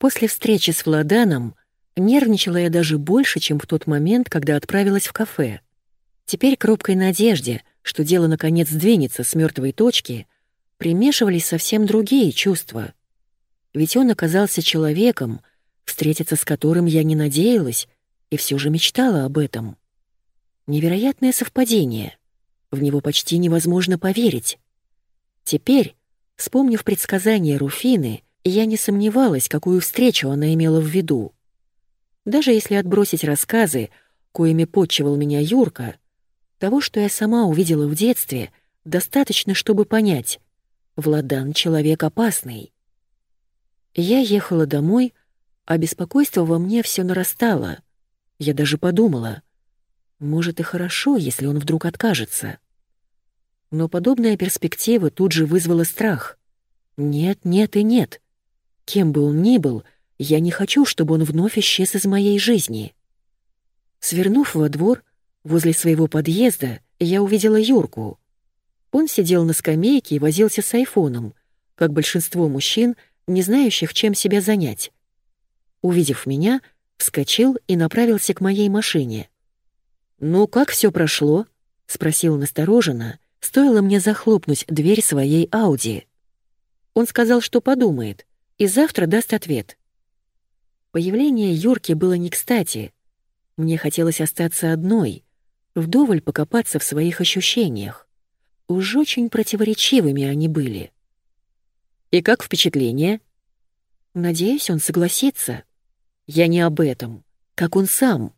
После встречи с Владаном нервничала я даже больше, чем в тот момент, когда отправилась в кафе. Теперь к робкой надежде, что дело наконец сдвинется с мертвой точки, примешивались совсем другие чувства. Ведь он оказался человеком, встретиться с которым я не надеялась и все же мечтала об этом. Невероятное совпадение. В него почти невозможно поверить. Теперь, вспомнив предсказание Руфины, я не сомневалась, какую встречу она имела в виду. Даже если отбросить рассказы, коими подчивал меня Юрка, того, что я сама увидела в детстве, достаточно, чтобы понять. Владан — человек опасный. Я ехала домой, а беспокойство во мне все нарастало. Я даже подумала, может и хорошо, если он вдруг откажется. Но подобная перспектива тут же вызвала страх. Нет, нет и нет. Кем бы он ни был, я не хочу, чтобы он вновь исчез из моей жизни. Свернув во двор, возле своего подъезда, я увидела Юрку. Он сидел на скамейке и возился с айфоном, как большинство мужчин, не знающих, чем себя занять. Увидев меня, вскочил и направился к моей машине. «Ну, как все прошло?» — спросил настороженно, стоило мне захлопнуть дверь своей Ауди. Он сказал, что подумает, и завтра даст ответ. Появление Юрки было не кстати. Мне хотелось остаться одной, вдоволь покопаться в своих ощущениях. Уж очень противоречивыми они были. «И как впечатление?» «Надеюсь, он согласится. Я не об этом. Как он сам?»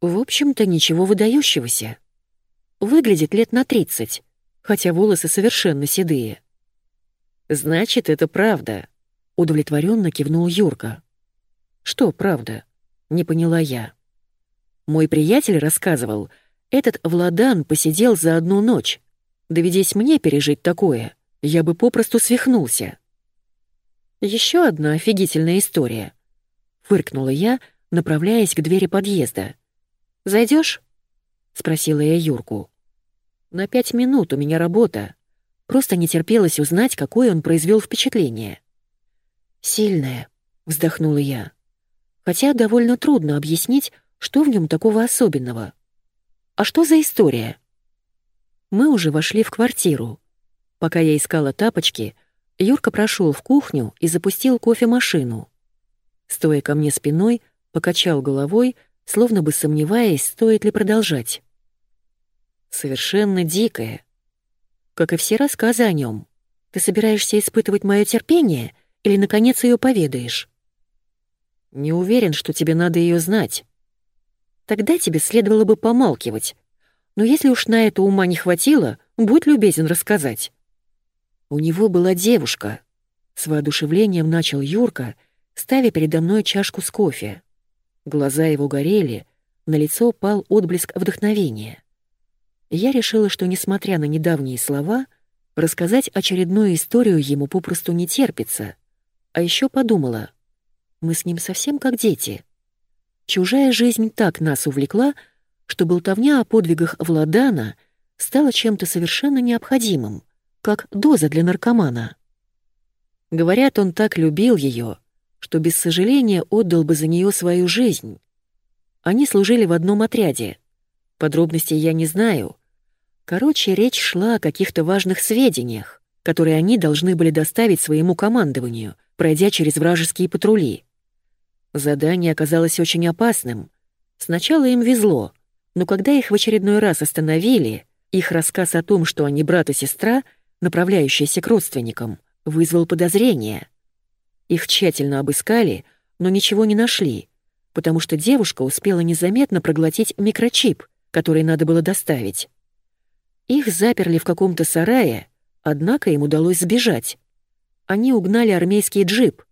«В общем-то, ничего выдающегося. Выглядит лет на тридцать, хотя волосы совершенно седые». «Значит, это правда», Удовлетворенно кивнул Юрка. «Что правда?» — не поняла я. Мой приятель рассказывал, этот Владан посидел за одну ночь. Доведись мне пережить такое, я бы попросту свихнулся. Еще одна офигительная история. Фыркнула я, направляясь к двери подъезда. Зайдешь? спросила я Юрку. На пять минут у меня работа. Просто не терпелось узнать, какое он произвел впечатление. «Сильное», — вздохнула я. «Хотя довольно трудно объяснить, что в нем такого особенного. А что за история?» Мы уже вошли в квартиру. Пока я искала тапочки, Юрка прошел в кухню и запустил кофемашину. Стоя ко мне спиной, покачал головой, словно бы сомневаясь, стоит ли продолжать. Совершенно дикое. Как и все рассказы о нем. Ты собираешься испытывать мое терпение — или, наконец, ее поведаешь? Не уверен, что тебе надо ее знать. Тогда тебе следовало бы помалкивать. Но если уж на это ума не хватило, будь любезен рассказать. У него была девушка. С воодушевлением начал Юрка, ставя передо мной чашку с кофе. Глаза его горели, на лицо пал отблеск вдохновения. Я решила, что, несмотря на недавние слова, рассказать очередную историю ему попросту не терпится — а еще подумала, мы с ним совсем как дети. Чужая жизнь так нас увлекла, что болтовня о подвигах Владана стала чем-то совершенно необходимым, как доза для наркомана. Говорят, он так любил ее, что без сожаления отдал бы за нее свою жизнь. Они служили в одном отряде. Подробностей я не знаю. Короче, речь шла о каких-то важных сведениях, которые они должны были доставить своему командованию — пройдя через вражеские патрули. Задание оказалось очень опасным. Сначала им везло, но когда их в очередной раз остановили, их рассказ о том, что они брат и сестра, направляющиеся к родственникам, вызвал подозрение. Их тщательно обыскали, но ничего не нашли, потому что девушка успела незаметно проглотить микрочип, который надо было доставить. Их заперли в каком-то сарае, однако им удалось сбежать они угнали армейский джип.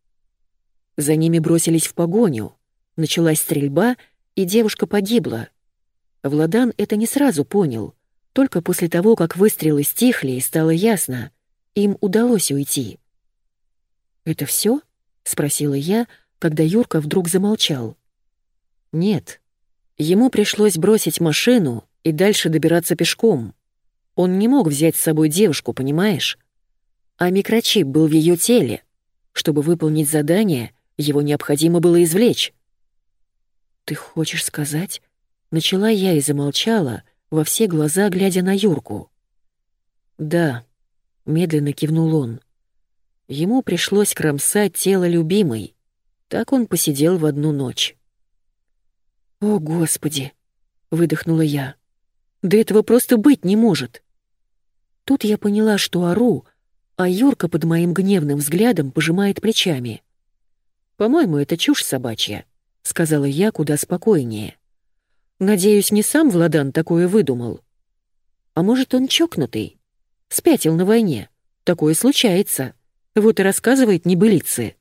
За ними бросились в погоню. Началась стрельба, и девушка погибла. Владан это не сразу понял. Только после того, как выстрелы стихли и стало ясно, им удалось уйти. «Это все? спросила я, когда Юрка вдруг замолчал. «Нет. Ему пришлось бросить машину и дальше добираться пешком. Он не мог взять с собой девушку, понимаешь? А микрочип был в ее теле. Чтобы выполнить задание, Его необходимо было извлечь. «Ты хочешь сказать?» Начала я и замолчала, во все глаза глядя на Юрку. «Да», — медленно кивнул он. Ему пришлось кромсать тело любимой. Так он посидел в одну ночь. «О, Господи!» — выдохнула я. «Да этого просто быть не может!» Тут я поняла, что ору, а Юрка под моим гневным взглядом пожимает плечами. «По-моему, это чушь собачья», — сказала я куда спокойнее. «Надеюсь, не сам Владан такое выдумал. А может, он чокнутый? Спятил на войне. Такое случается. Вот и рассказывает небылицы».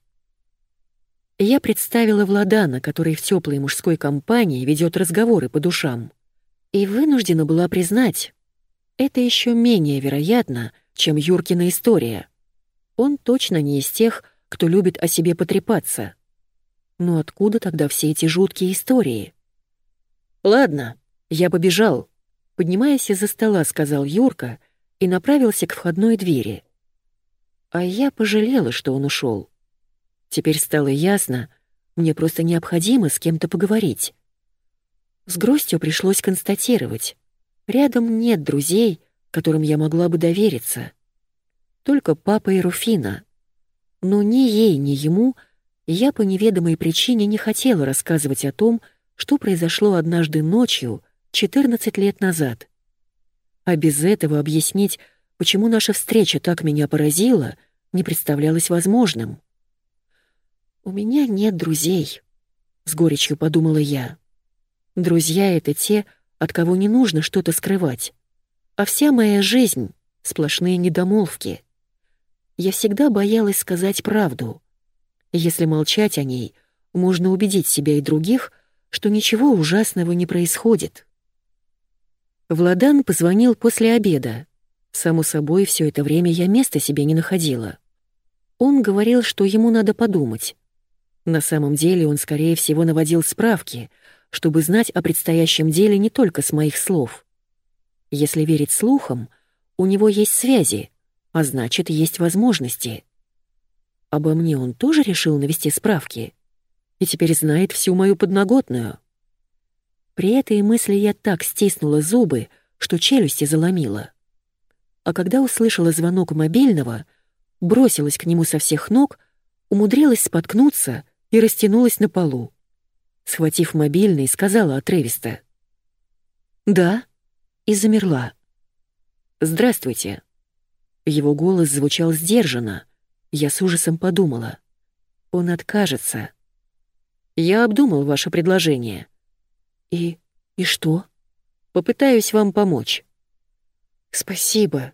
Я представила Владана, который в теплой мужской компании ведет разговоры по душам. И вынуждена была признать, это еще менее вероятно, чем Юркина история. Он точно не из тех, кто любит о себе потрепаться. Но откуда тогда все эти жуткие истории? «Ладно, я побежал», — поднимаясь из-за стола, сказал Юрка и направился к входной двери. А я пожалела, что он ушел. Теперь стало ясно, мне просто необходимо с кем-то поговорить. С грустью пришлось констатировать. Рядом нет друзей, которым я могла бы довериться. Только папа и Руфина. Но ни ей, ни ему я по неведомой причине не хотела рассказывать о том, что произошло однажды ночью, 14 лет назад. А без этого объяснить, почему наша встреча так меня поразила, не представлялось возможным. «У меня нет друзей», — с горечью подумала я. «Друзья — это те, от кого не нужно что-то скрывать. А вся моя жизнь — сплошные недомолвки. Я всегда боялась сказать правду. Если молчать о ней, можно убедить себя и других, что ничего ужасного не происходит. Владан позвонил после обеда. Само собой, все это время я места себе не находила. Он говорил, что ему надо подумать. На самом деле он, скорее всего, наводил справки, чтобы знать о предстоящем деле не только с моих слов. Если верить слухам, у него есть связи, а значит, есть возможности. Обо мне он тоже решил навести справки и теперь знает всю мою подноготную. При этой мысли я так стиснула зубы, что челюсти заломила. А когда услышала звонок мобильного, бросилась к нему со всех ног, умудрилась споткнуться — и растянулась на полу. Схватив мобильный, сказала отрывисто. «Да?» И замерла. «Здравствуйте». Его голос звучал сдержанно. Я с ужасом подумала. Он откажется. Я обдумал ваше предложение. И... и что? Попытаюсь вам помочь. Спасибо,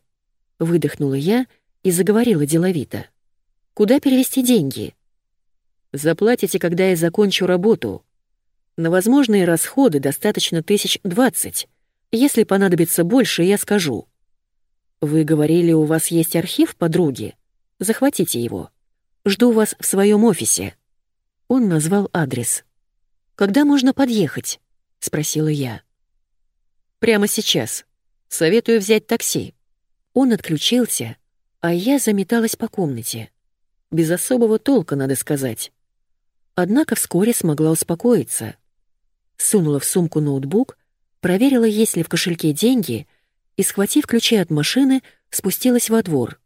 выдохнула я и заговорила деловито. Куда перевести деньги? Заплатите, когда я закончу работу. На возможные расходы достаточно тысяч двадцать. Если понадобится больше, я скажу. Вы говорили, у вас есть архив подруги? Захватите его. Жду вас в своем офисе. Он назвал адрес. Когда можно подъехать? спросила я. Прямо сейчас. Советую взять такси. Он отключился, а я заметалась по комнате. Без особого толка, надо сказать. Однако вскоре смогла успокоиться. Сунула в сумку ноутбук, проверила, есть ли в кошельке деньги, и, схватив ключи от машины, спустилась во двор.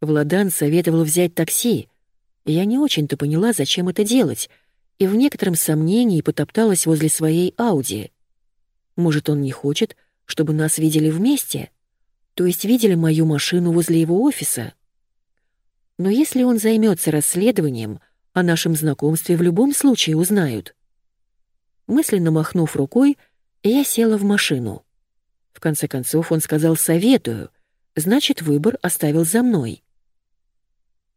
Владан советовал взять такси. Я не очень-то поняла, зачем это делать, и в некотором сомнении потопталась возле своей Ауди. Может, он не хочет, чтобы нас видели вместе? То есть видели мою машину возле его офиса? Но если он займется расследованием, о нашем знакомстве в любом случае узнают. Мысленно махнув рукой, я села в машину. В конце концов он сказал «советую», значит, выбор оставил за мной.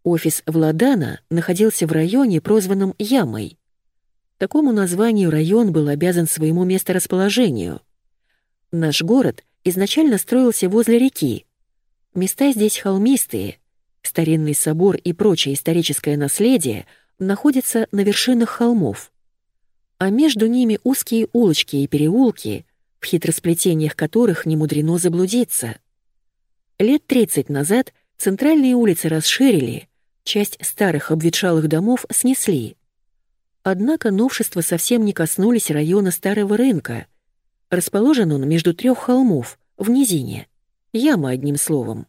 Офис Владана находился в районе, прозванном Ямой. Такому названию район был обязан своему месторасположению. Наш город изначально строился возле реки. Места здесь холмистые, старинный собор и прочее историческое наследие — находятся на вершинах холмов, а между ними узкие улочки и переулки, в хитросплетениях которых не мудрено заблудиться. Лет 30 назад центральные улицы расширили, часть старых обветшалых домов снесли. Однако новшества совсем не коснулись района Старого рынка. Расположен он между трех холмов, в низине. Яма, одним словом.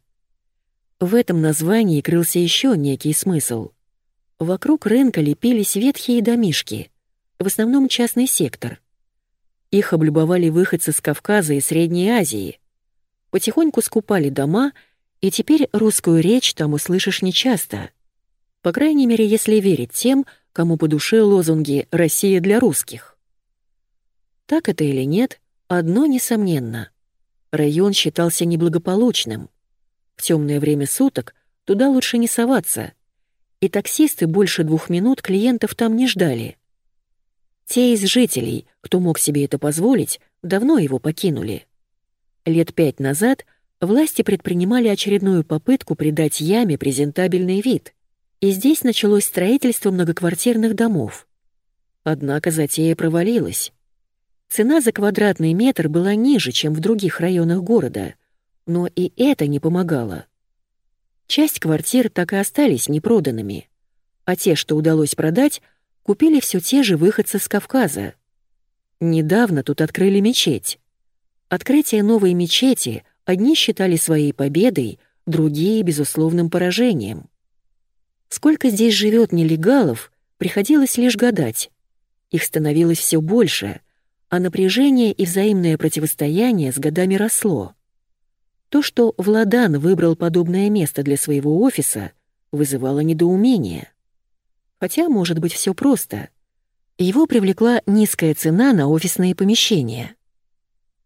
В этом названии крылся еще некий смысл. Вокруг рынка лепились ветхие домишки, в основном частный сектор. Их облюбовали выходцы с Кавказа и Средней Азии. Потихоньку скупали дома, и теперь русскую речь там услышишь нечасто. По крайней мере, если верить тем, кому по душе лозунги «Россия для русских». Так это или нет, одно несомненно. Район считался неблагополучным. В темное время суток туда лучше не соваться, и таксисты больше двух минут клиентов там не ждали. Те из жителей, кто мог себе это позволить, давно его покинули. Лет пять назад власти предпринимали очередную попытку придать яме презентабельный вид, и здесь началось строительство многоквартирных домов. Однако затея провалилась. Цена за квадратный метр была ниже, чем в других районах города, но и это не помогало. Часть квартир так и остались непроданными, а те, что удалось продать, купили все те же выходцы с Кавказа. Недавно тут открыли мечеть. Открытие новой мечети одни считали своей победой, другие — безусловным поражением. Сколько здесь живет нелегалов, приходилось лишь гадать. Их становилось все больше — а напряжение и взаимное противостояние с годами росло. То, что Владан выбрал подобное место для своего офиса, вызывало недоумение. Хотя, может быть, все просто. Его привлекла низкая цена на офисные помещения.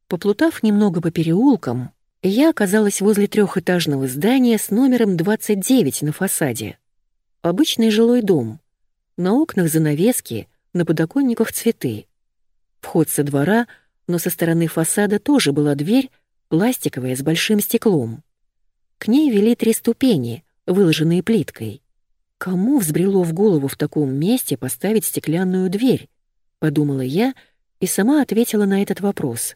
Поплутав немного по переулкам, я оказалась возле трехэтажного здания с номером 29 на фасаде. Обычный жилой дом. На окнах занавески, на подоконниках цветы. Вход со двора, но со стороны фасада тоже была дверь, пластиковая с большим стеклом. К ней вели три ступени, выложенные плиткой. Кому взбрело в голову в таком месте поставить стеклянную дверь? Подумала я и сама ответила на этот вопрос.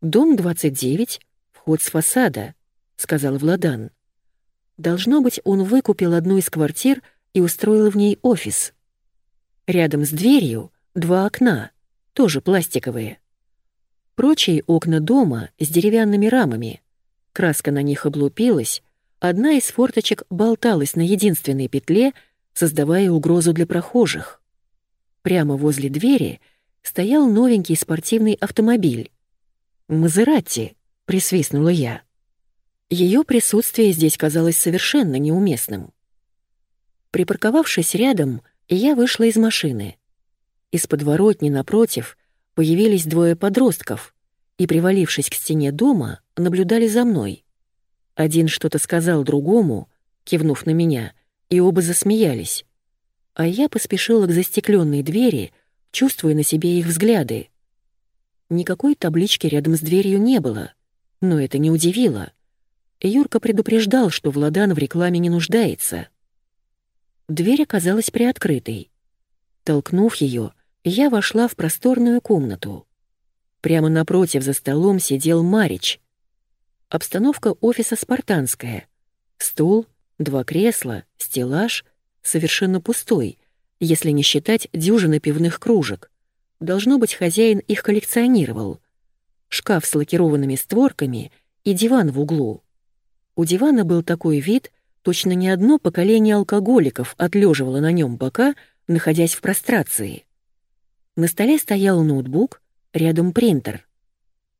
«Дом 29, вход с фасада», — сказал Владан. «Должно быть, он выкупил одну из квартир и устроил в ней офис. Рядом с дверью два окна тоже пластиковые. Прочие окна дома с деревянными рамами. Краска на них облупилась, одна из форточек болталась на единственной петле, создавая угрозу для прохожих. Прямо возле двери стоял новенький спортивный автомобиль. «Мазератти», — присвистнула я. Ее присутствие здесь казалось совершенно неуместным. Припарковавшись рядом, я вышла из машины — из подворотни напротив появились двое подростков и, привалившись к стене дома, наблюдали за мной. Один что-то сказал другому, кивнув на меня, и оба засмеялись. А я поспешила к застекленной двери, чувствуя на себе их взгляды. Никакой таблички рядом с дверью не было, но это не удивило. Юрка предупреждал, что Владан в рекламе не нуждается. Дверь оказалась приоткрытой. Толкнув ее, я вошла в просторную комнату. Прямо напротив за столом сидел Марич. Обстановка офиса спартанская. Стул, два кресла, стеллаж, совершенно пустой, если не считать дюжины пивных кружек. Должно быть, хозяин их коллекционировал. Шкаф с лакированными створками и диван в углу. У дивана был такой вид, точно не одно поколение алкоголиков отлеживало на нем бока, находясь в прострации. На столе стоял ноутбук, рядом принтер.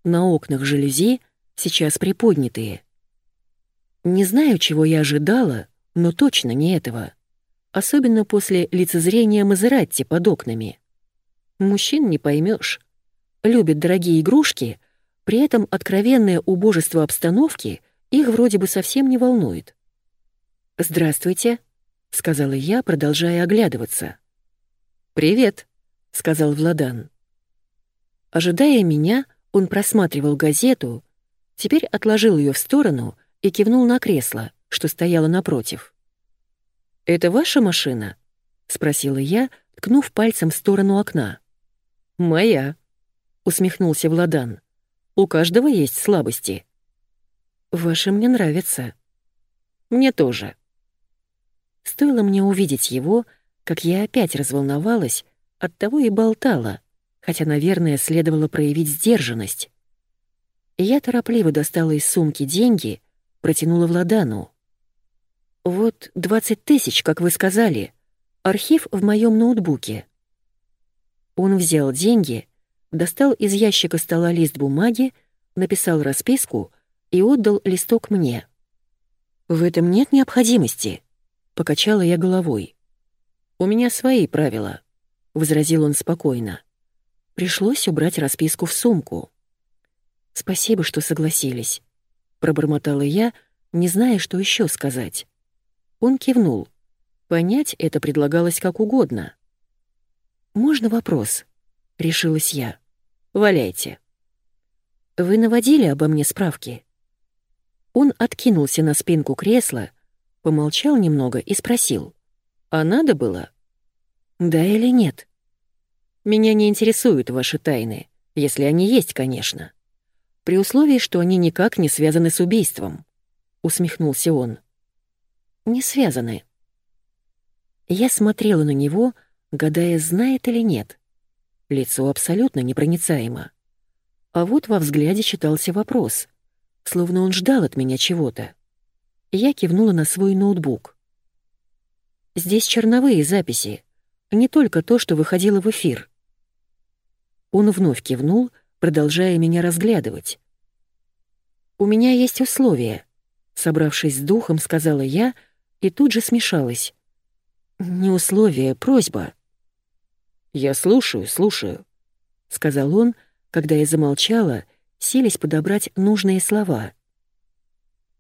На окнах жалюзи, сейчас приподнятые. Не знаю, чего я ожидала, но точно не этого. Особенно после лицезрения Мазератти под окнами. Мужчин не поймешь. Любят дорогие игрушки, при этом откровенное убожество обстановки их вроде бы совсем не волнует. «Здравствуйте», — сказала я, продолжая оглядываться. «Привет», — сказал Владан. Ожидая меня, он просматривал газету, теперь отложил ее в сторону и кивнул на кресло, что стояло напротив. «Это ваша машина?» — спросила я, ткнув пальцем в сторону окна. «Моя», — усмехнулся Владан. «У каждого есть слабости». «Ваши мне нравятся». «Мне тоже». Стоило мне увидеть его, как я опять разволновалась, оттого и болтала, хотя, наверное, следовало проявить сдержанность. Я торопливо достала из сумки деньги, протянула Владану. «Вот двадцать тысяч, как вы сказали. Архив в моем ноутбуке». Он взял деньги, достал из ящика стола лист бумаги, написал расписку и отдал листок мне. «В этом нет необходимости», — покачала я головой. «У меня свои правила», — возразил он спокойно. Пришлось убрать расписку в сумку. «Спасибо, что согласились», — пробормотала я, не зная, что еще сказать. Он кивнул. Понять это предлагалось как угодно. «Можно вопрос?» — решилась я. «Валяйте». «Вы наводили обо мне справки?» Он откинулся на спинку кресла, помолчал немного и спросил. «А надо было?» «Да или нет?» «Меня не интересуют ваши тайны, если они есть, конечно. При условии, что они никак не связаны с убийством», — усмехнулся он. «Не связаны». Я смотрела на него, гадая, знает или нет. Лицо абсолютно непроницаемо. А вот во взгляде читался вопрос, словно он ждал от меня чего-то. Я кивнула на свой ноутбук. «Здесь черновые записи, не только то, что выходило в эфир». Он вновь кивнул, продолжая меня разглядывать. «У меня есть условия», — собравшись с духом, сказала я и тут же смешалась. «Не условия, просьба». «Я слушаю, слушаю», — сказал он, когда я замолчала, селись подобрать нужные слова.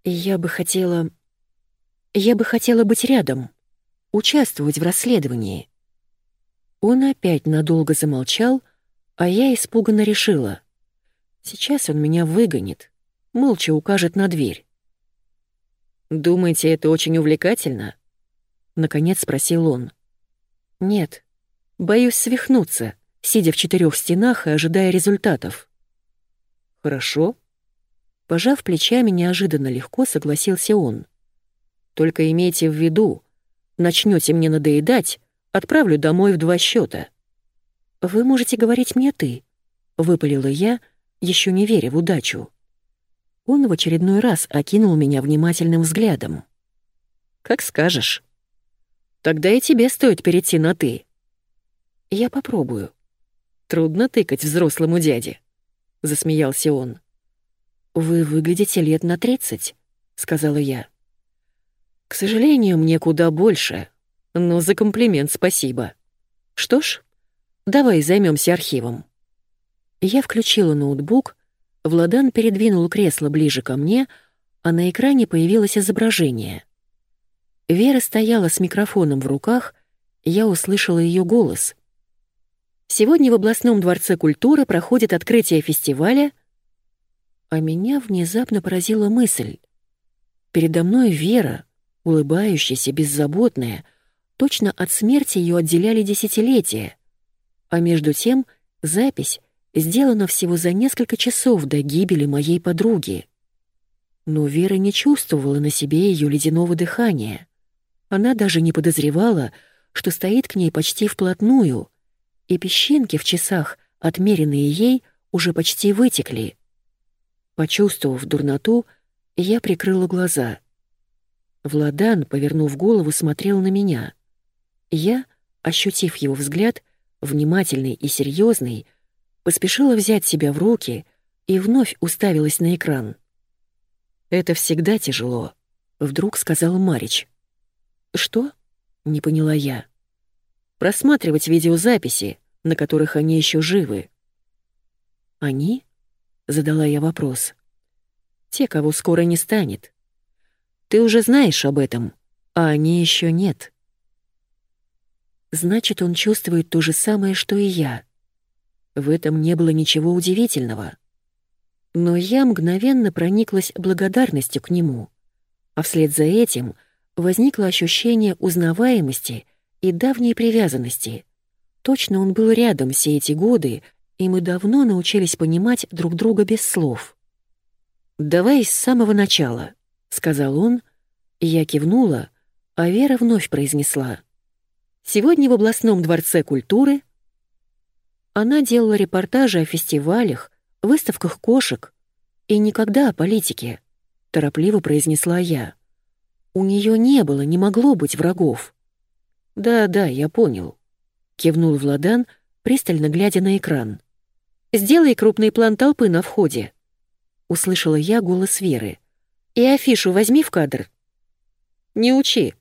«Я бы хотела... Я бы хотела быть рядом, участвовать в расследовании». Он опять надолго замолчал, а я испуганно решила. Сейчас он меня выгонит, молча укажет на дверь. «Думаете, это очень увлекательно?» — наконец спросил он. «Нет, боюсь свихнуться», сидя в четырех стенах и ожидая результатов. «Хорошо». Пожав плечами, неожиданно легко согласился он. «Только имейте в виду, начнете мне надоедать, отправлю домой в два счета. «Вы можете говорить мне «ты», — выпалила я, еще не веря в удачу. Он в очередной раз окинул меня внимательным взглядом. «Как скажешь. Тогда и тебе стоит перейти на «ты». Я попробую. Трудно тыкать взрослому дяде», — засмеялся он. «Вы выглядите лет на тридцать», — сказала я. «К сожалению, мне куда больше, но за комплимент спасибо. Что ж, давай займемся архивом». Я включила ноутбук, Владан передвинул кресло ближе ко мне, а на экране появилось изображение. Вера стояла с микрофоном в руках, я услышала ее голос — Сегодня в областном дворце культуры проходит открытие фестиваля, а меня внезапно поразила мысль. Передо мной Вера, улыбающаяся, беззаботная, точно от смерти ее отделяли десятилетия, а между тем запись сделана всего за несколько часов до гибели моей подруги. Но Вера не чувствовала на себе ее ледяного дыхания. Она даже не подозревала, что стоит к ней почти вплотную — и песчинки в часах, отмеренные ей, уже почти вытекли. Почувствовав дурноту, я прикрыла глаза. Владан, повернув голову, смотрел на меня. Я, ощутив его взгляд, внимательный и серьезный, поспешила взять себя в руки и вновь уставилась на экран. «Это всегда тяжело», — вдруг сказал Марич. «Что?» — не поняла я просматривать видеозаписи, на которых они еще живы. «Они?» — задала я вопрос. «Те, кого скоро не станет. Ты уже знаешь об этом, а они еще нет». Значит, он чувствует то же самое, что и я. В этом не было ничего удивительного. Но я мгновенно прониклась благодарностью к нему, а вслед за этим возникло ощущение узнаваемости и давней привязанности. Точно он был рядом все эти годы, и мы давно научились понимать друг друга без слов. «Давай с самого начала», — сказал он, я кивнула, А Вера вновь произнесла. «Сегодня в областном дворце культуры...» Она делала репортажи о фестивалях, выставках кошек и никогда о политике, торопливо произнесла я. У нее не было, не могло быть врагов. Да-да, я понял, кивнул Владан, пристально глядя на экран. Сделай крупный план толпы на входе. Услышала я голос Веры. И афишу возьми в кадр. Не учи,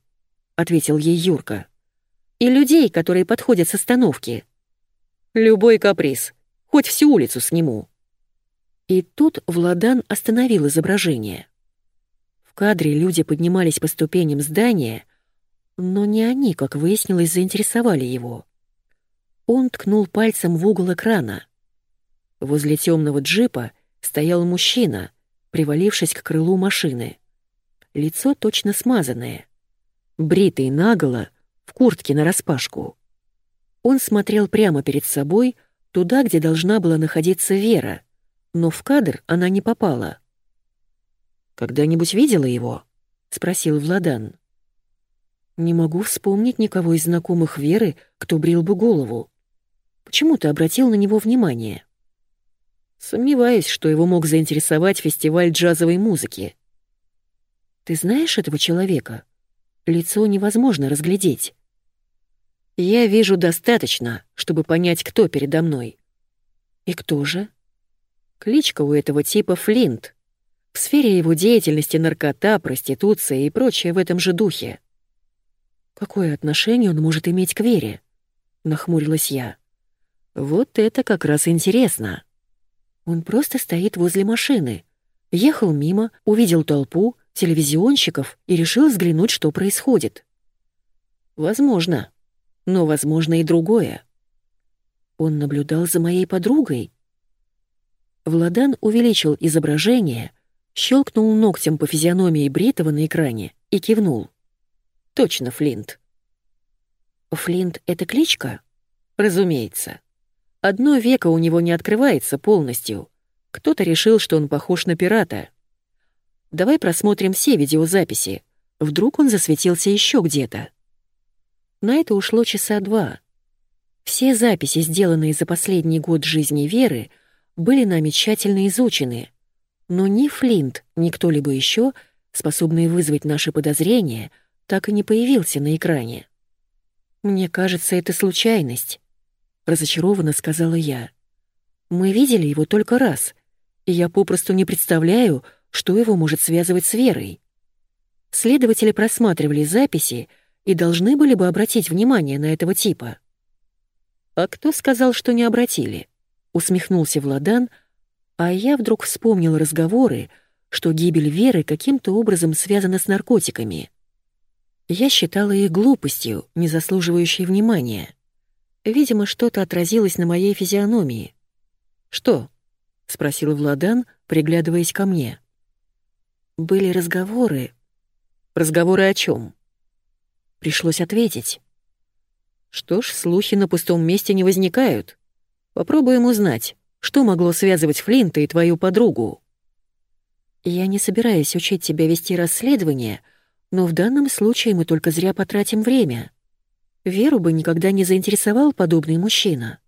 ответил ей Юрка. И людей, которые подходят с остановки. Любой каприз, хоть всю улицу сниму. И тут Владан остановил изображение. В кадре люди поднимались по ступеням здания, но не они, как выяснилось, заинтересовали его. Он ткнул пальцем в угол экрана. Возле темного джипа стоял мужчина, привалившись к крылу машины. Лицо точно смазанное. Бритый наголо, в куртке нараспашку. Он смотрел прямо перед собой, туда, где должна была находиться Вера, но в кадр она не попала. «Когда-нибудь видела его?» — спросил Владан. «Не могу вспомнить никого из знакомых Веры, кто брил бы голову. Почему ты обратил на него внимание?» «Сомневаюсь, что его мог заинтересовать фестиваль джазовой музыки». «Ты знаешь этого человека? Лицо невозможно разглядеть». «Я вижу достаточно, чтобы понять, кто передо мной». «И кто же?» Кличка у этого типа Флинт. В сфере его деятельности наркота, проституция и прочее в этом же духе. Какое отношение он может иметь к Вере? Нахмурилась я. Вот это как раз интересно. Он просто стоит возле машины. Ехал мимо, увидел толпу, телевизионщиков и решил взглянуть, что происходит. Возможно. Но возможно и другое. Он наблюдал за моей подругой. Владан увеличил изображение — щелкнул ногтем по физиономии Бритова на экране и кивнул. «Точно, Флинт». «Флинт — это кличка?» «Разумеется. Одно веко у него не открывается полностью. Кто-то решил, что он похож на пирата. Давай просмотрим все видеозаписи. Вдруг он засветился еще где-то». На это ушло часа два. Все записи, сделанные за последний год жизни Веры, были нами тщательно изучены — но ни Флинт, ни кто-либо еще, способный вызвать наши подозрения, так и не появился на экране. «Мне кажется, это случайность», — разочарованно сказала я. «Мы видели его только раз, и я попросту не представляю, что его может связывать с Верой. Следователи просматривали записи и должны были бы обратить внимание на этого типа». «А кто сказал, что не обратили?» — усмехнулся Владан, — а я вдруг вспомнил разговоры, что гибель Веры каким-то образом связана с наркотиками. Я считала их глупостью, не заслуживающей внимания. Видимо, что-то отразилось на моей физиономии. «Что?» — спросил Владан, приглядываясь ко мне. «Были разговоры». «Разговоры о чем? Пришлось ответить. «Что ж, слухи на пустом месте не возникают. Попробуем узнать, что могло связывать Флинта и твою подругу? Я не собираюсь учить тебя вести расследование, но в данном случае мы только зря потратим время. Веру бы никогда не заинтересовал подобный мужчина.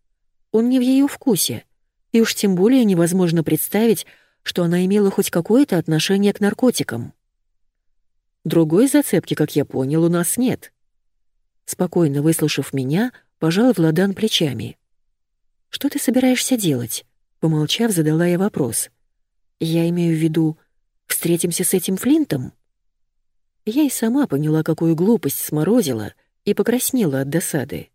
Он не в ее вкусе, и уж тем более невозможно представить, что она имела хоть какое-то отношение к наркотикам. Другой зацепки, как я понял, у нас нет. Спокойно выслушав меня, пожал Владан плечами. «Что ты собираешься делать?» Помолчав, задала я вопрос. «Я имею в виду, встретимся с этим Флинтом?» Я и сама поняла, какую глупость сморозила, и покраснела от досады.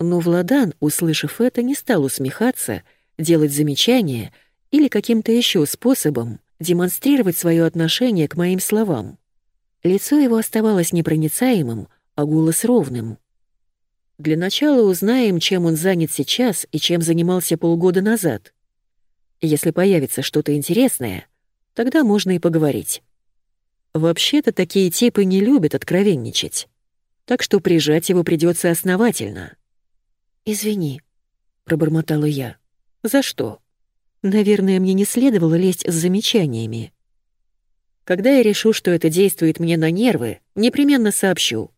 Но Владан, услышав это, не стал усмехаться, делать замечания или каким-то еще способом демонстрировать свое отношение к моим словам. Лицо его оставалось непроницаемым, а голос ровным. Для начала узнаем, чем он занят сейчас и чем занимался полгода назад. Если появится что-то интересное, тогда можно и поговорить. Вообще-то такие типы не любят откровенничать, так что прижать его придется основательно. «Извини», — пробормотала я. «За что?» «Наверное, мне не следовало лезть с замечаниями». Когда я решу, что это действует мне на нервы, непременно сообщу.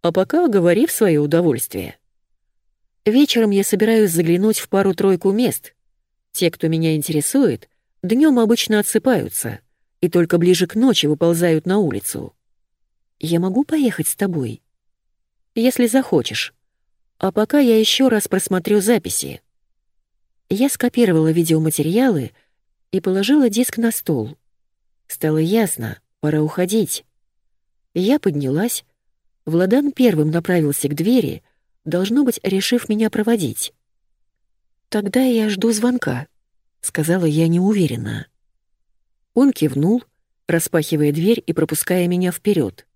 А пока говори в свое удовольствие. Вечером я собираюсь заглянуть в пару-тройку мест. Те, кто меня интересует, днем обычно отсыпаются и только ближе к ночи выползают на улицу. Я могу поехать с тобой? Если захочешь. А пока я еще раз просмотрю записи. Я скопировала видеоматериалы и положила диск на стол. Стало ясно, пора уходить. Я поднялась. Владан первым направился к двери, должно быть, решив меня проводить. «Тогда я жду звонка», — сказала я неуверенно. Он кивнул, распахивая дверь и пропуская меня вперед.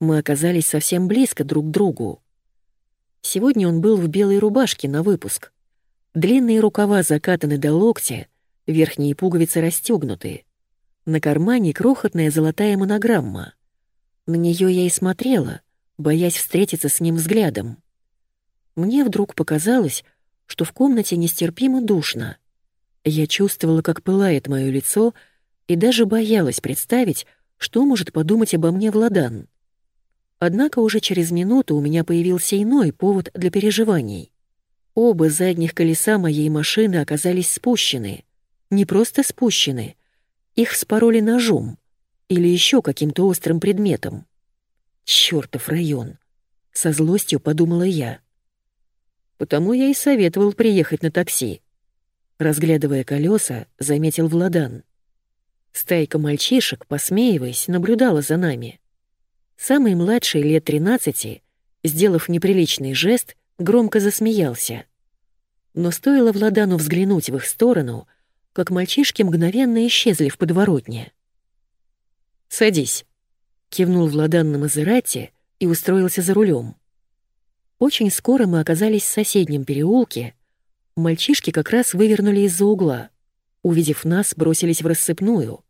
Мы оказались совсем близко друг к другу. Сегодня он был в белой рубашке на выпуск. Длинные рукава закатаны до локтя, верхние пуговицы расстегнуты. На кармане крохотная золотая монограмма. На нее я и смотрела, боясь встретиться с ним взглядом. Мне вдруг показалось, что в комнате нестерпимо душно. Я чувствовала, как пылает мое лицо, и даже боялась представить, что может подумать обо мне Владан. Однако уже через минуту у меня появился иной повод для переживаний. Оба задних колеса моей машины оказались спущены. Не просто спущены. Их вспороли ножом или еще каким-то острым предметом. Чёртов район. Со злостью подумала я. Потому я и советовал приехать на такси. Разглядывая колеса, заметил Владан. Стайка мальчишек, посмеиваясь, наблюдала за нами. Самый младший, лет 13, сделав неприличный жест, громко засмеялся. Но стоило Владану взглянуть в их сторону, как мальчишки мгновенно исчезли в подворотне. «Садись», — кивнул Владан на Мазерати и устроился за рулем. Очень скоро мы оказались в соседнем переулке. Мальчишки как раз вывернули из-за угла. Увидев нас, бросились в рассыпную.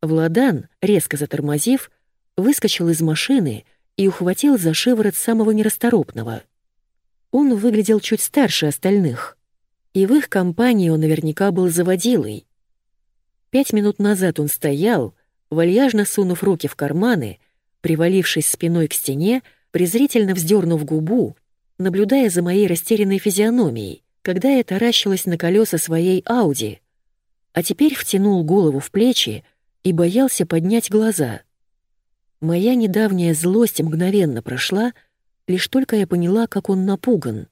Владан, резко затормозив, выскочил из машины и ухватил за шиворот самого нерасторопного. Он выглядел чуть старше остальных. И в их компании он наверняка был заводилой. Пять минут назад он стоял, вальяжно сунув руки в карманы, привалившись спиной к стене, презрительно вздернув губу, наблюдая за моей растерянной физиономией, когда я таращилась на колеса своей Ауди, а теперь втянул голову в плечи и боялся поднять глаза. Моя недавняя злость мгновенно прошла, лишь только я поняла, как он напуган.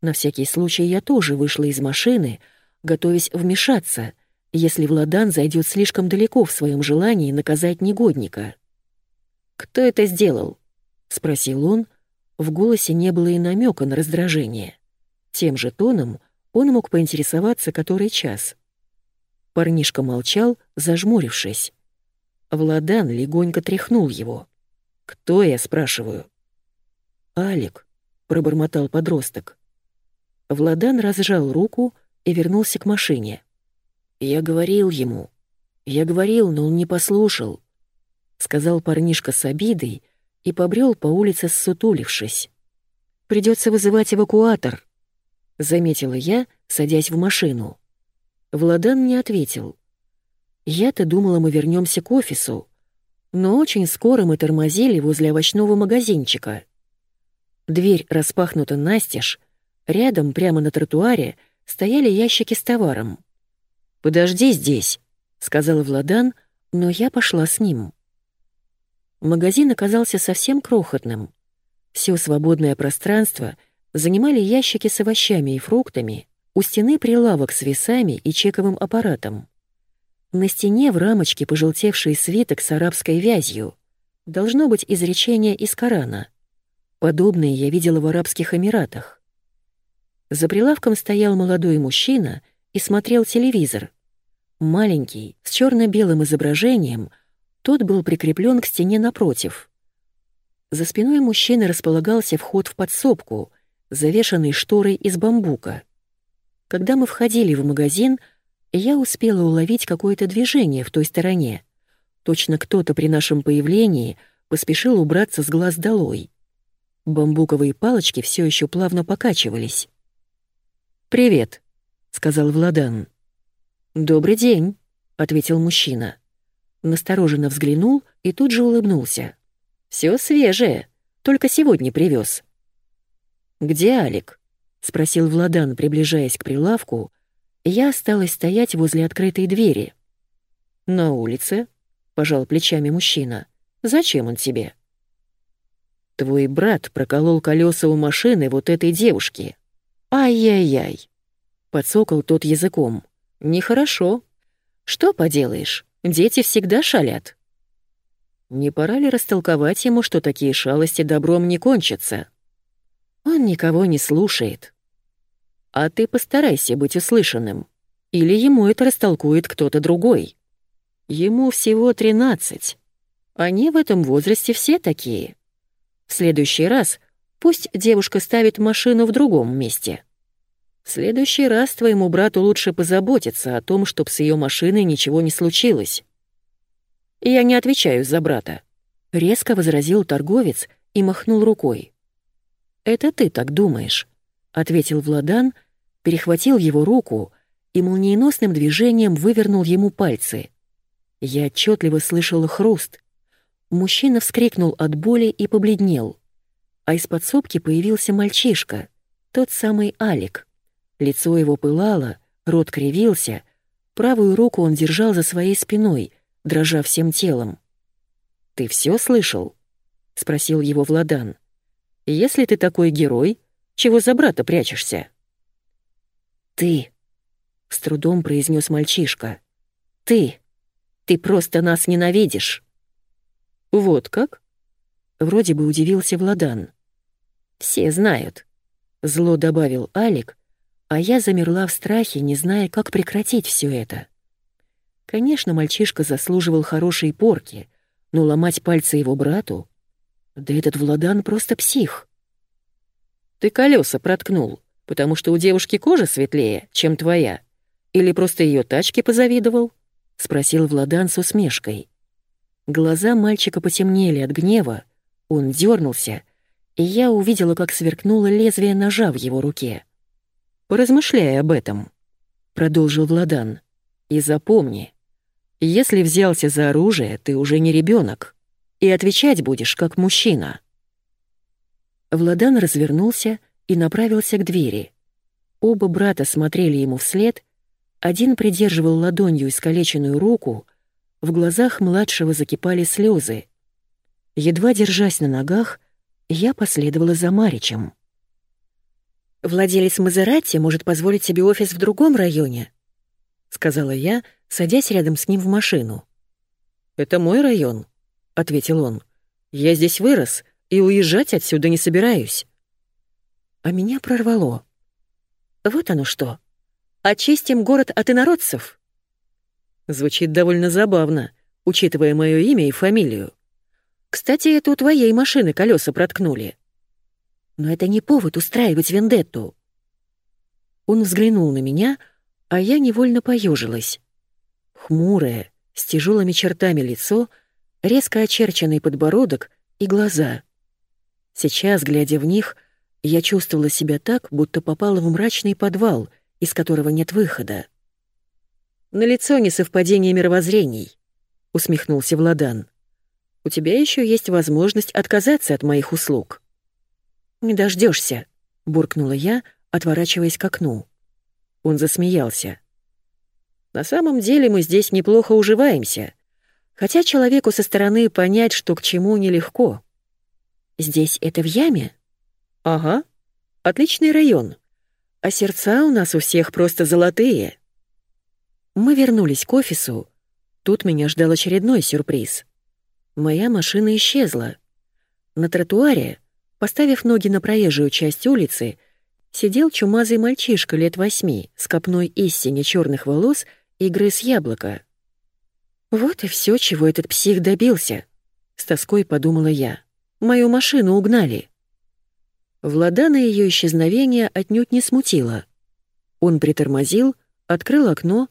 На всякий случай я тоже вышла из машины, готовясь вмешаться, если Владан зайдет слишком далеко в своем желании наказать негодника. «Кто это сделал?» — спросил он. В голосе не было и намека на раздражение. Тем же тоном он мог поинтересоваться, который час. Парнишка молчал, зажмурившись. Владан легонько тряхнул его. «Кто я?» — спрашиваю. «Алик», — пробормотал подросток. Владан разжал руку и вернулся к машине. «Я говорил ему. Я говорил, но он не послушал», — сказал парнишка с обидой, — и побрел по улице, ссутулившись. «Придется вызывать эвакуатор», — заметила я, садясь в машину. Владан не ответил. Я-то думала, мы вернемся к офису, но очень скоро мы тормозили возле овощного магазинчика. Дверь распахнута настежь, рядом, прямо на тротуаре, стояли ящики с товаром. «Подожди здесь», — сказал Владан, но я пошла с ним. Магазин оказался совсем крохотным. Все свободное пространство занимали ящики с овощами и фруктами, у стены прилавок с весами и чековым аппаратом. На стене в рамочке пожелтевший свиток с арабской вязью. Должно быть изречение из Корана. Подобные я видела в Арабских Эмиратах. За прилавком стоял молодой мужчина и смотрел телевизор. Маленький, с черно белым изображением — тот был прикреплен к стене напротив. За спиной мужчины располагался вход в подсобку, завешанный шторой из бамбука. Когда мы входили в магазин, я успела уловить какое-то движение в той стороне. Точно кто-то при нашем появлении поспешил убраться с глаз долой. Бамбуковые палочки все еще плавно покачивались. «Привет», — сказал Владан. «Добрый день», — ответил мужчина. Настороженно взглянул и тут же улыбнулся. Все свежее, только сегодня привез. «Где Алик?» — спросил Владан, приближаясь к прилавку. Я осталась стоять возле открытой двери. «На улице?» — пожал плечами мужчина. «Зачем он тебе?» «Твой брат проколол колеса у машины вот этой девушки». «Ай-яй-яй!» — подсокал тот языком. «Нехорошо. Что поделаешь, дети всегда шалят». Не пора ли растолковать ему, что такие шалости добром не кончатся? Он никого не слушает. А ты постарайся быть услышанным, или ему это растолкует кто-то другой. Ему всего тринадцать. Они в этом возрасте все такие. В следующий раз пусть девушка ставит машину в другом месте. В следующий раз твоему брату лучше позаботиться о том, чтобы с ее машиной ничего не случилось. Я не отвечаю за брата. Резко возразил торговец и махнул рукой. «Это ты так думаешь», — ответил Владан, перехватил его руку и молниеносным движением вывернул ему пальцы. Я отчетливо слышала хруст. Мужчина вскрикнул от боли и побледнел. А из подсобки появился мальчишка, тот самый Алик. Лицо его пылало, рот кривился, правую руку он держал за своей спиной, дрожа всем телом. «Ты все слышал?» — спросил его Владан. «Если ты такой герой, чего за брата прячешься?» «Ты!» — с трудом произнес мальчишка. «Ты! Ты просто нас ненавидишь!» «Вот как?» — вроде бы удивился Владан. «Все знают», — зло добавил Алик, а я замерла в страхе, не зная, как прекратить все это. Конечно, мальчишка заслуживал хорошей порки, но ломать пальцы его брату... Да этот Владан просто псих. «Ты колеса проткнул», потому что у девушки кожа светлее, чем твоя? Или просто ее тачке позавидовал?» — спросил Владан с усмешкой. Глаза мальчика потемнели от гнева, он дернулся, и я увидела, как сверкнуло лезвие ножа в его руке. «Поразмышляй об этом», — продолжил Владан. «И запомни, если взялся за оружие, ты уже не ребенок, и отвечать будешь как мужчина». Владан развернулся и направился к двери. Оба брата смотрели ему вслед, один придерживал ладонью искалеченную руку, в глазах младшего закипали слезы. Едва держась на ногах, я последовала за Маричем. «Владелец Мазерати может позволить себе офис в другом районе», — сказала я, садясь рядом с ним в машину. «Это мой район», — ответил он. «Я здесь вырос и уезжать отсюда не собираюсь а меня прорвало. Вот оно что. Очистим город от инородцев. Звучит довольно забавно, учитывая мое имя и фамилию. Кстати, это у твоей машины колеса проткнули. Но это не повод устраивать вендетту. Он взглянул на меня, а я невольно поежилась. Хмурое, с тяжелыми чертами лицо, резко очерченный подбородок и глаза. Сейчас, глядя в них, я чувствовала себя так, будто попала в мрачный подвал, из которого нет выхода. «На лицо несовпадение мировоззрений», — усмехнулся Владан. «У тебя еще есть возможность отказаться от моих услуг». «Не дождешься, буркнула я, отворачиваясь к окну. Он засмеялся. «На самом деле мы здесь неплохо уживаемся, хотя человеку со стороны понять, что к чему, нелегко». «Здесь это в яме?» «Ага. Отличный район. А сердца у нас у всех просто золотые». Мы вернулись к офису. Тут меня ждал очередной сюрприз. Моя машина исчезла. На тротуаре, поставив ноги на проезжую часть улицы, сидел чумазый мальчишка лет восьми с копной истине черных волос и грыз яблоко. «Вот и все, чего этот псих добился», — с тоской подумала я. «Мою машину угнали». Владана ее исчезновение отнюдь не смутило. Он притормозил, открыл окно,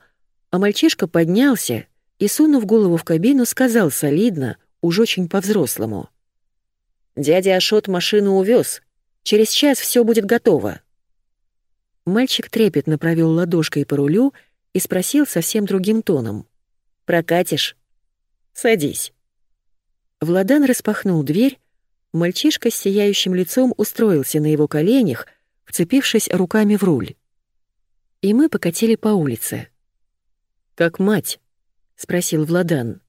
а мальчишка поднялся и, сунув голову в кабину, сказал солидно, уж очень по-взрослому. «Дядя Ашот машину увез. Через час все будет готово». Мальчик трепетно провел ладошкой по рулю и спросил совсем другим тоном. «Прокатишь?» Садись». Владан распахнул дверь, мальчишка с сияющим лицом устроился на его коленях, вцепившись руками в руль. И мы покатили по улице. «Как мать?» — спросил Владан.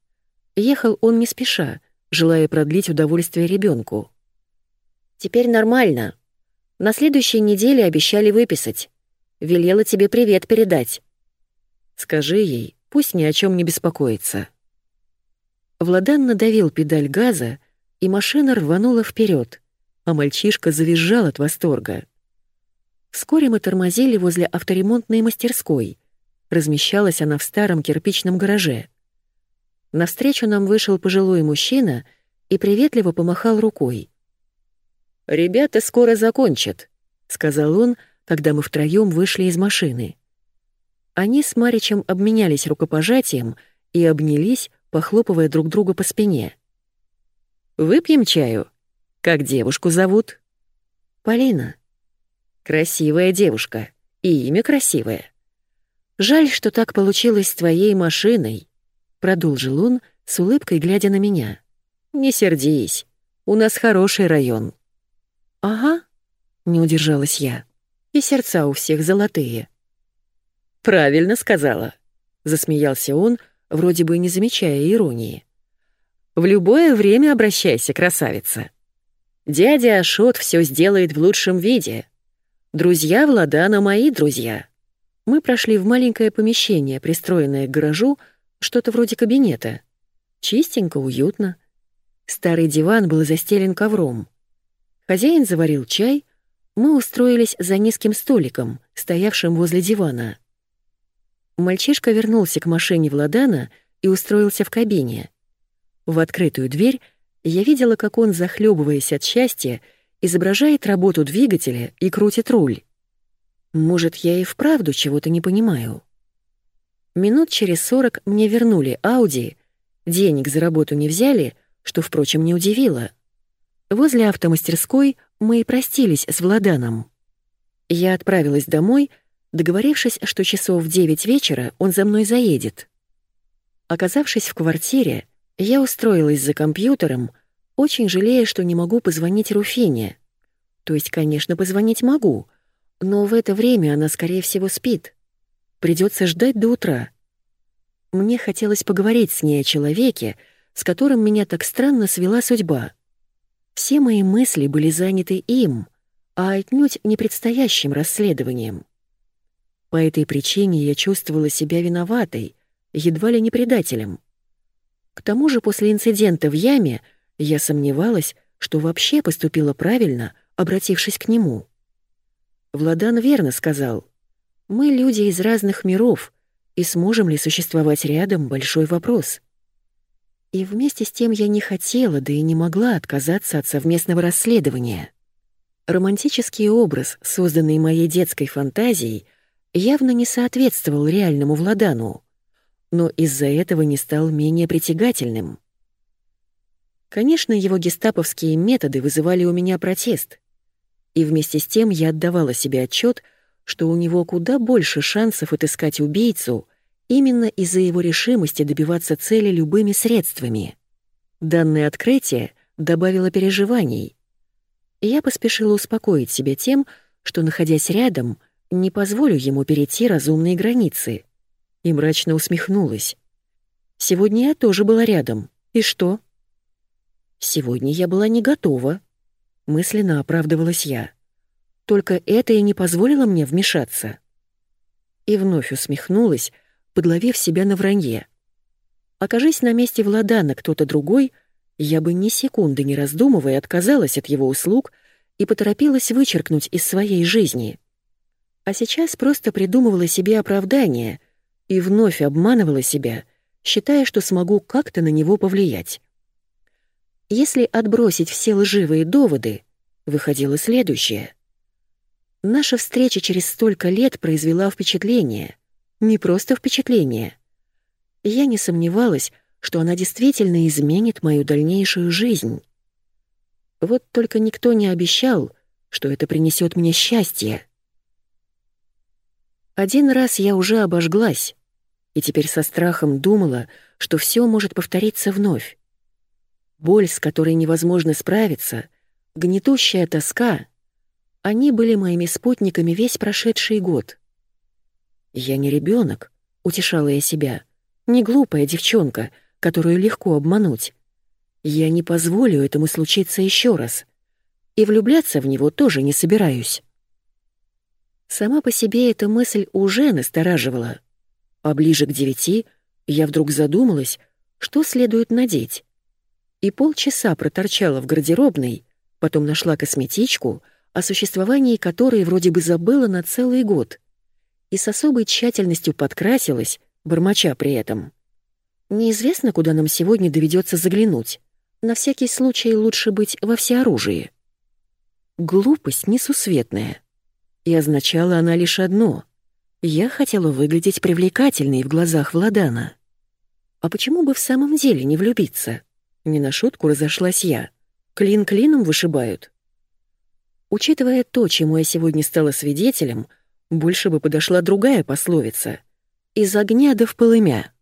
Ехал он не спеша, желая продлить удовольствие ребенку. «Теперь нормально. На следующей неделе обещали выписать. Велела тебе привет передать». «Скажи ей, пусть ни о чем не беспокоится». Владан надавил педаль газа, и машина рванула вперед, а мальчишка завизжал от восторга. Вскоре мы тормозили возле авторемонтной мастерской. Размещалась она в старом кирпичном гараже. Навстречу нам вышел пожилой мужчина и приветливо помахал рукой. «Ребята скоро закончат», — сказал он, когда мы втроём вышли из машины. Они с Маричем обменялись рукопожатием и обнялись, похлопывая друг друга по спине. «Выпьем чаю? Как девушку зовут?» «Полина». «Красивая девушка. И имя красивое. Жаль, что так получилось с твоей машиной», — продолжил он, с улыбкой глядя на меня. «Не сердись. У нас хороший район». «Ага», — не удержалась я. «И сердца у всех золотые». «Правильно сказала», — засмеялся он, вроде бы не замечая иронии. «В любое время обращайся, красавица. Дядя Ашот все сделает в лучшем виде. Друзья Владана мои друзья». Мы прошли в маленькое помещение, пристроенное к гаражу, что-то вроде кабинета. Чистенько, уютно. Старый диван был застелен ковром. Хозяин заварил чай, мы устроились за низким столиком, стоявшим возле дивана. Мальчишка вернулся к машине Владана и устроился в кабине. В открытую дверь я видела, как он, захлебываясь от счастья, изображает работу двигателя и крутит руль. Может, я и вправду чего-то не понимаю. Минут через сорок мне вернули Ауди, денег за работу не взяли, что, впрочем, не удивило — Возле автомастерской мы и простились с Владаном. Я отправилась домой, договорившись, что часов в девять вечера он за мной заедет. Оказавшись в квартире, я устроилась за компьютером, очень жалея, что не могу позвонить Руфине. То есть, конечно, позвонить могу, но в это время она, скорее всего, спит. Придется ждать до утра. Мне хотелось поговорить с ней о человеке, с которым меня так странно свела судьба. Все мои мысли были заняты им, а отнюдь не предстоящим расследованием. По этой причине я чувствовала себя виноватой, едва ли не предателем. К тому же после инцидента в яме я сомневалась, что вообще поступила правильно, обратившись к нему. Владан верно сказал, «Мы люди из разных миров, и сможем ли существовать рядом — большой вопрос». И вместе с тем я не хотела, да и не могла отказаться от совместного расследования. Романтический образ, созданный моей детской фантазией, явно не соответствовал реальному Владану, но из-за этого не стал менее притягательным. Конечно, его гестаповские методы вызывали у меня протест, и вместе с тем я отдавала себе отчет, что у него куда больше шансов отыскать убийцу — именно из-за его решимости добиваться цели любыми средствами. Данное открытие добавило переживаний. Я поспешила успокоить себя тем, что, находясь рядом, не позволю ему перейти разумные границы. И мрачно усмехнулась. Сегодня я тоже была рядом. И что? Сегодня я была не готова. Мысленно оправдывалась я. Только это и не позволило мне вмешаться. И вновь усмехнулась, подловив себя на вранье. Окажись на месте Владана кто-то другой, я бы ни секунды не раздумывая отказалась от его услуг и поторопилась вычеркнуть из своей жизни. А сейчас просто придумывала себе оправдание и вновь обманывала себя, считая, что смогу как-то на него повлиять. Если отбросить все лживые доводы, выходило следующее. Наша встреча через столько лет произвела впечатление — не просто впечатление. Я не сомневалась, что она действительно изменит мою дальнейшую жизнь. Вот только никто не обещал, что это принесет мне счастье. Один раз я уже обожглась. и теперь со страхом думала, что все может повториться вновь. Боль, с которой невозможно справиться, гнетущая тоска — они были моими спутниками весь прошедший год. «Я не ребенок, утешала я себя, — «не глупая девчонка, которую легко обмануть. Я не позволю этому случиться еще раз, и влюбляться в него тоже не собираюсь». Сама по себе эта мысль уже настораживала. А ближе к девяти я вдруг задумалась, что следует надеть. И полчаса проторчала в гардеробной, потом нашла косметичку, о существовании которой вроде бы забыла на целый год, и с особой тщательностью подкрасилась, бормоча при этом. Неизвестно, куда нам сегодня доведется заглянуть. На всякий случай лучше быть во всеоружии. Глупость несусветная. И означала она лишь одно. Я хотела выглядеть привлекательной в глазах Владана. А почему бы в самом деле не влюбиться? Не на шутку разошлась я. Клин клином вышибают. Учитывая то, чему я сегодня стала свидетелем, больше бы подошла другая пословица. «Из огня да в полымя».